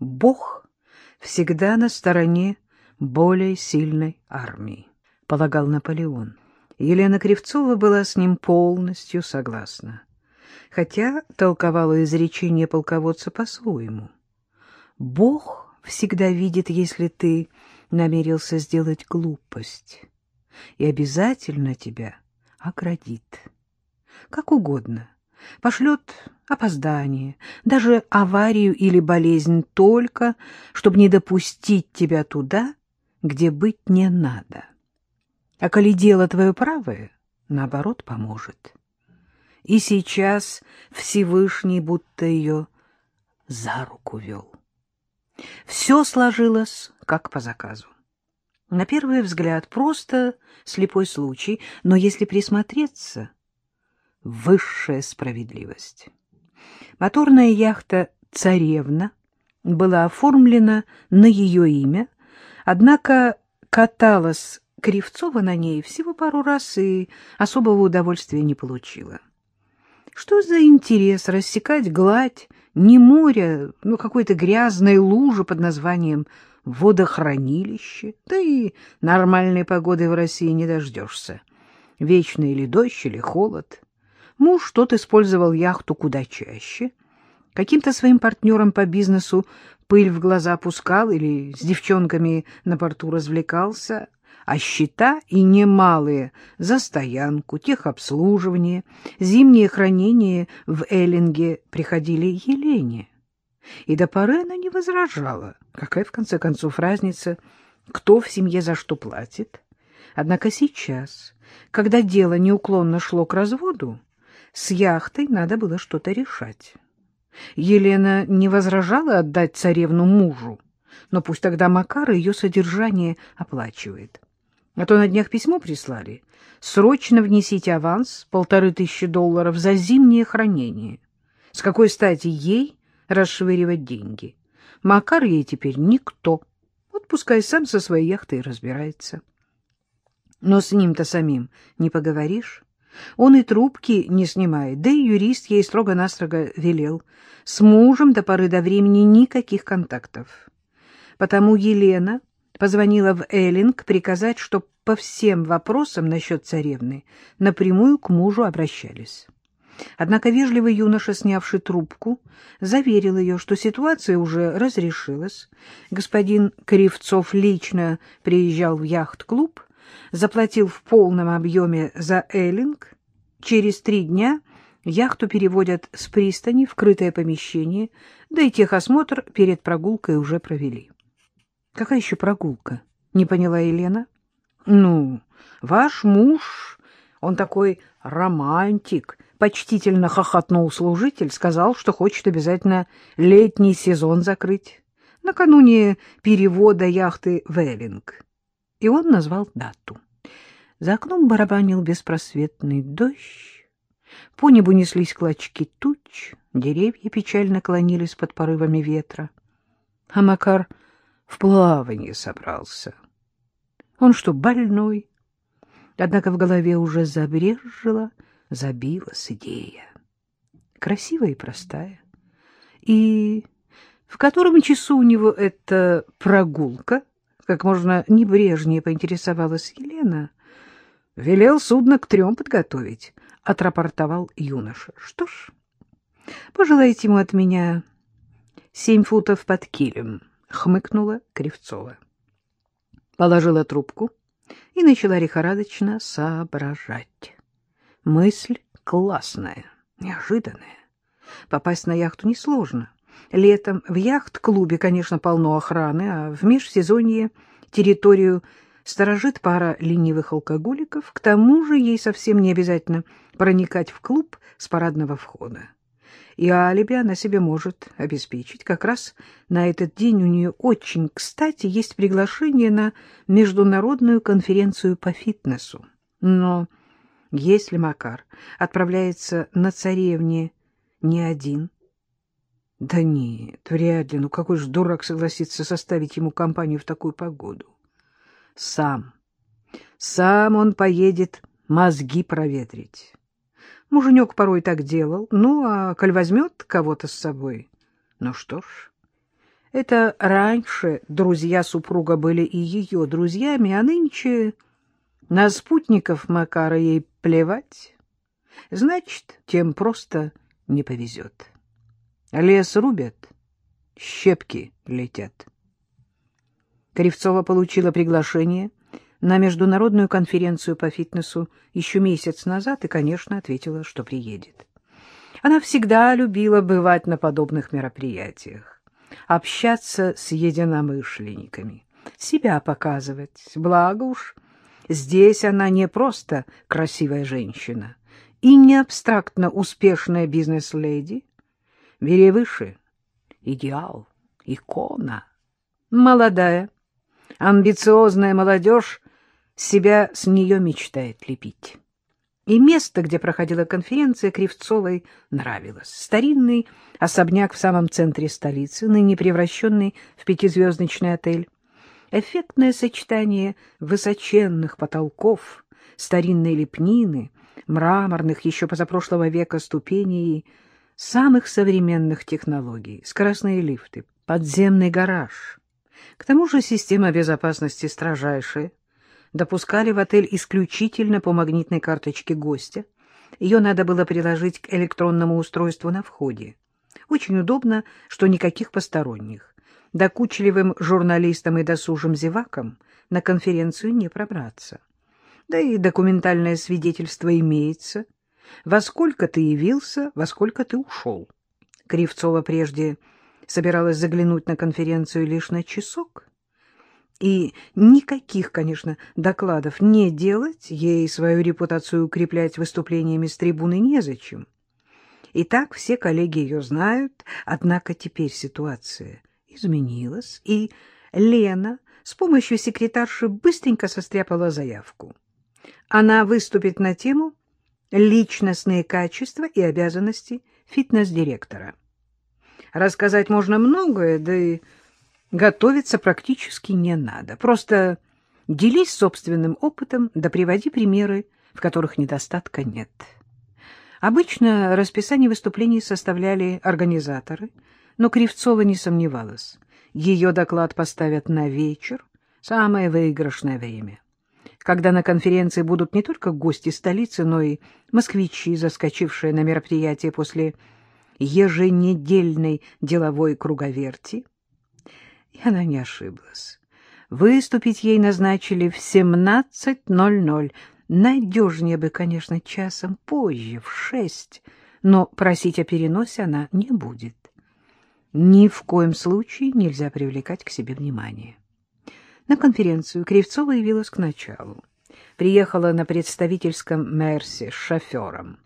Бог всегда на стороне более сильной армии, полагал Наполеон. Елена Кривцова была с ним полностью согласна, хотя толковала изречение полководца по-своему. Бог всегда видит, если ты намерился сделать глупость, и обязательно тебя оградит. Как угодно. Пошлет опоздание, даже аварию или болезнь только, чтобы не допустить тебя туда, где быть не надо. А коли дело твое правое, наоборот, поможет. И сейчас Всевышний будто ее за руку вел. Все сложилось как по заказу. На первый взгляд просто слепой случай, но если присмотреться, высшая справедливость. Моторная яхта «Царевна» была оформлена на ее имя, однако каталась Кривцова на ней всего пару раз и особого удовольствия не получила. Что за интерес рассекать гладь не моря, но какой-то грязной лужи под названием водохранилище, да и нормальной погоды в России не дождешься. Вечно или дождь, или холод. Муж тот использовал яхту куда чаще. Каким-то своим партнерам по бизнесу пыль в глаза пускал или с девчонками на порту развлекался, а счета и немалые за стоянку, техобслуживание, зимнее хранение в Эллинге приходили Елене. И до поры она не возражала. Какая, в конце концов, разница, кто в семье за что платит? Однако сейчас, когда дело неуклонно шло к разводу, с яхтой надо было что-то решать. Елена не возражала отдать царевну мужу, но пусть тогда Макар ее содержание оплачивает. А то на днях письмо прислали. Срочно внесите аванс, полторы тысячи долларов, за зимнее хранение. С какой стати ей расшвыривать деньги? Макар ей теперь никто. Вот пускай сам со своей яхтой разбирается. Но с ним-то самим не поговоришь. Он и трубки не снимает, да и юрист ей строго-настрого велел. С мужем до поры до времени никаких контактов. Потому Елена позвонила в Эллинг приказать, чтоб по всем вопросам насчет царевны напрямую к мужу обращались. Однако вежливый юноша, снявший трубку, заверил ее, что ситуация уже разрешилась. Господин Кривцов лично приезжал в яхт-клуб, заплатил в полном объеме за Эллинг. Через три дня яхту переводят с пристани в крытое помещение, да и техосмотр перед прогулкой уже провели. — Какая еще прогулка? — не поняла Елена. — Ну, ваш муж, он такой романтик, — почтительно хохотнул служитель, сказал, что хочет обязательно летний сезон закрыть, накануне перевода яхты в Эллинг и он назвал дату. За окном барабанил беспросветный дождь, по небу неслись клочки туч, деревья печально клонились под порывами ветра. А Макар в плавание собрался. Он что, больной? Однако в голове уже забрежила, забилась идея. Красивая и простая. И в котором часу у него эта прогулка — как можно небрежнее поинтересовалась Елена. Велел судно к трем подготовить, — отрапортовал юноша. Что ж, пожелайте ему от меня семь футов под килем, — хмыкнула Кривцова. Положила трубку и начала лихорадочно соображать. Мысль классная, неожиданная. Попасть на яхту несложно. Летом в яхт-клубе, конечно, полно охраны, а в межсезонье территорию сторожит пара ленивых алкоголиков. К тому же ей совсем не обязательно проникать в клуб с парадного входа. И алиби она себе может обеспечить. Как раз на этот день у нее очень кстати есть приглашение на международную конференцию по фитнесу. Но если Макар отправляется на царевне не один, да нет, вряд ли. Ну какой же дурак согласится составить ему компанию в такую погоду? Сам. Сам он поедет мозги проветрить. Муженек порой так делал. Ну, а коль возьмет кого-то с собой... Ну что ж, Это раньше друзья супруга были и ее друзьями, а нынче на спутников Макара ей плевать. Значит, тем просто не повезет. Лес рубят, щепки летят. Кривцова получила приглашение на международную конференцию по фитнесу еще месяц назад и, конечно, ответила, что приедет. Она всегда любила бывать на подобных мероприятиях, общаться с единомышленниками, себя показывать. Благо уж, здесь она не просто красивая женщина и не абстрактно успешная бизнес-леди. Бери выше — идеал, икона. Молодая, амбициозная молодежь себя с нее мечтает лепить. И место, где проходила конференция, Кривцовой нравилось. Старинный особняк в самом центре столицы, ныне превращенный в пятизвездочный отель. Эффектное сочетание высоченных потолков, старинной лепнины, мраморных еще позапрошлого века ступеней самых современных технологий, скоростные лифты, подземный гараж. К тому же система безопасности строжайшая, допускали в отель исключительно по магнитной карточке гостя. Ее надо было приложить к электронному устройству на входе. Очень удобно, что никаких посторонних. Докучливым журналистам и досужим зевакам на конференцию не пробраться. Да и документальное свидетельство имеется. Во сколько ты явился, во сколько ты ушел. Кривцова прежде собиралась заглянуть на конференцию лишь на часок, и никаких, конечно, докладов не делать, ей свою репутацию укреплять выступлениями с трибуны незачем. И так все коллеги ее знают, однако теперь ситуация изменилась, и Лена с помощью секретарши быстренько состряпала заявку. Она выступит на тему «Личностные качества и обязанности фитнес-директора». Рассказать можно многое, да и Готовиться практически не надо. Просто делись собственным опытом, да приводи примеры, в которых недостатка нет. Обычно расписание выступлений составляли организаторы, но Кривцова не сомневалась. Ее доклад поставят на вечер, самое выигрышное время, когда на конференции будут не только гости столицы, но и москвичи, заскочившие на мероприятие после еженедельной деловой круговерти, и она не ошиблась. Выступить ей назначили в 17.00. Надежнее бы, конечно, часом позже, в шесть, но просить о переносе она не будет. Ни в коем случае нельзя привлекать к себе внимание. На конференцию Кривцова явилась к началу. Приехала на представительском Мерсе с шофером.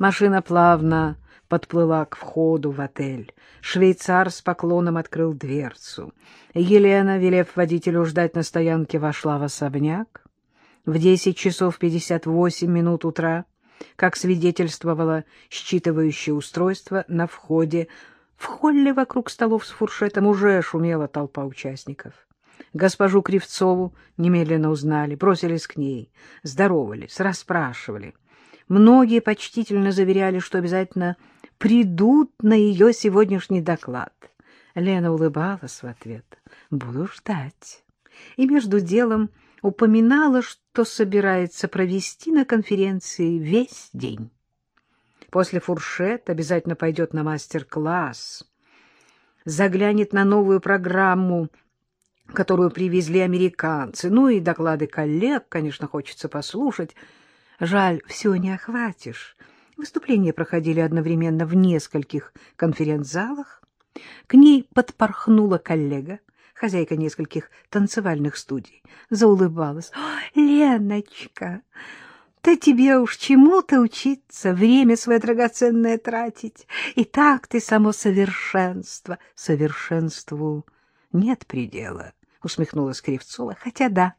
Машина плавно подплыла к входу в отель. Швейцар с поклоном открыл дверцу. Елена, велев водителю ждать на стоянке, вошла в особняк. В десять часов пятьдесят восемь минут утра, как свидетельствовало считывающее устройство, на входе в холле вокруг столов с фуршетом уже шумела толпа участников. Госпожу Кривцову немедленно узнали, бросились к ней, здоровались, расспрашивали. Многие почтительно заверяли, что обязательно придут на ее сегодняшний доклад. Лена улыбалась в ответ. «Буду ждать». И между делом упоминала, что собирается провести на конференции весь день. После фуршет обязательно пойдет на мастер-класс, заглянет на новую программу, которую привезли американцы, ну и доклады коллег, конечно, хочется послушать. Жаль, все не охватишь. Выступления проходили одновременно в нескольких конференц-залах. К ней подпорхнула коллега, хозяйка нескольких танцевальных студий. Заулыбалась. «Леночка, да тебе уж чему-то учиться, время свое драгоценное тратить. И так ты само совершенство. Совершенству нет предела», — усмехнулась Кривцова. «Хотя да».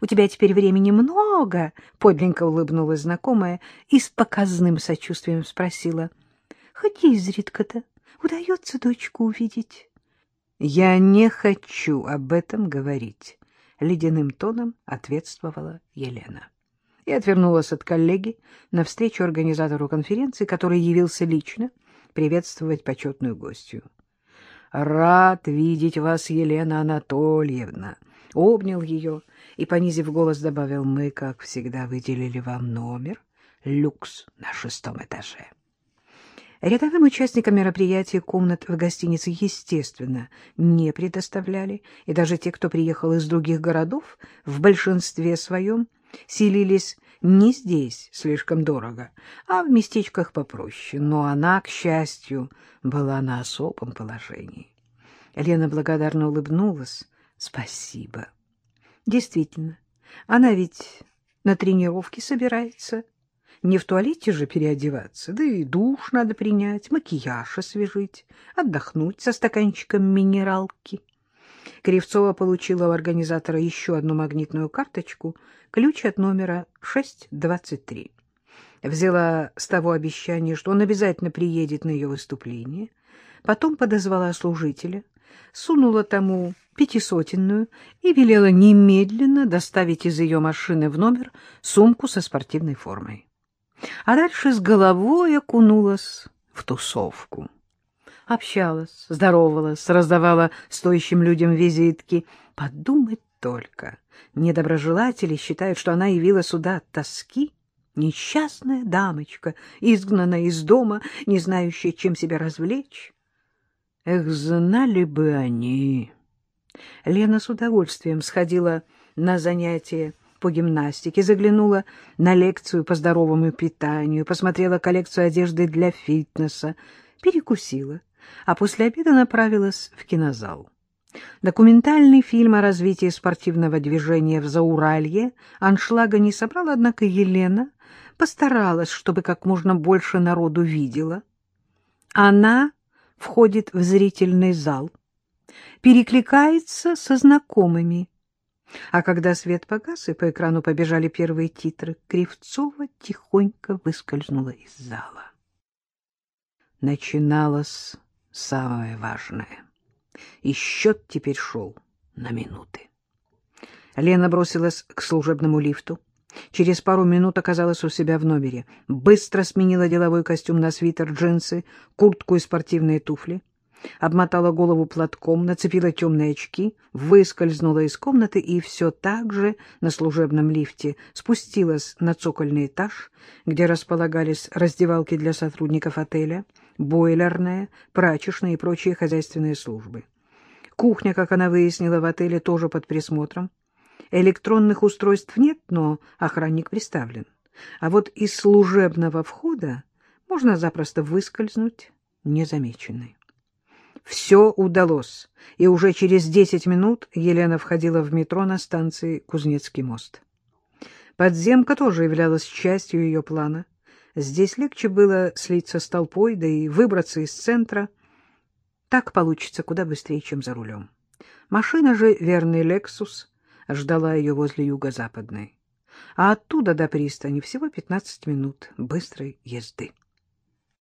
У тебя теперь времени много, — подленько улыбнулась знакомая и с показным сочувствием спросила. — Хоть изредка-то удается дочку увидеть. — Я не хочу об этом говорить, — ледяным тоном ответствовала Елена. И отвернулась от коллеги навстречу организатору конференции, который явился лично приветствовать почетную гостью. Рад видеть вас, Елена Анатольевна. Обнял ее и, понизив голос, добавил, мы, как всегда, выделили вам номер, люкс на шестом этаже. Рядовым участникам мероприятия комнат в гостинице, естественно, не предоставляли, и даже те, кто приехал из других городов, в большинстве своем селились не здесь слишком дорого, а в местечках попроще. Но она, к счастью, была на особом положении. Лена благодарно улыбнулась. Спасибо. Действительно, она ведь на тренировке собирается. Не в туалете же переодеваться, да и душ надо принять, макияж освежить, отдохнуть со стаканчиком минералки. Кривцова получила у организатора еще одну магнитную карточку, ключ от номера 623. Взяла с того обещания, что он обязательно приедет на ее выступление, потом подозвала служителя, сунула тому пятисотенную и велела немедленно доставить из ее машины в номер сумку со спортивной формой. А дальше с головой окунулась в тусовку. Общалась, здоровалась, раздавала стоящим людям визитки. Подумать только, недоброжелатели считают, что она явила сюда тоски. Несчастная дамочка, изгнанная из дома, не знающая, чем себя развлечь. Эх, знали бы они! Лена с удовольствием сходила на занятия по гимнастике, заглянула на лекцию по здоровому питанию, посмотрела коллекцию одежды для фитнеса, перекусила, а после обеда направилась в кинозал. Документальный фильм о развитии спортивного движения в Зауралье аншлага не собрал, однако Елена постаралась, чтобы как можно больше народу видела. Она входит в зрительный зал, перекликается со знакомыми. А когда свет погас и по экрану побежали первые титры, Кривцова тихонько выскользнула из зала. Начиналось самое важное. И счет теперь шел на минуты. Лена бросилась к служебному лифту. Через пару минут оказалась у себя в номере. Быстро сменила деловой костюм на свитер, джинсы, куртку и спортивные туфли. Обмотала голову платком, нацепила темные очки, выскользнула из комнаты и все так же на служебном лифте спустилась на цокольный этаж, где располагались раздевалки для сотрудников отеля, бойлерная, прачечная и прочие хозяйственные службы. Кухня, как она выяснила, в отеле тоже под присмотром. Электронных устройств нет, но охранник приставлен. А вот из служебного входа можно запросто выскользнуть незамеченной. Все удалось, и уже через десять минут Елена входила в метро на станции Кузнецкий мост. Подземка тоже являлась частью ее плана. Здесь легче было слиться с толпой, да и выбраться из центра. Так получится куда быстрее, чем за рулем. Машина же, верный «Лексус», ждала ее возле юго-западной. А оттуда до пристани всего пятнадцать минут быстрой езды.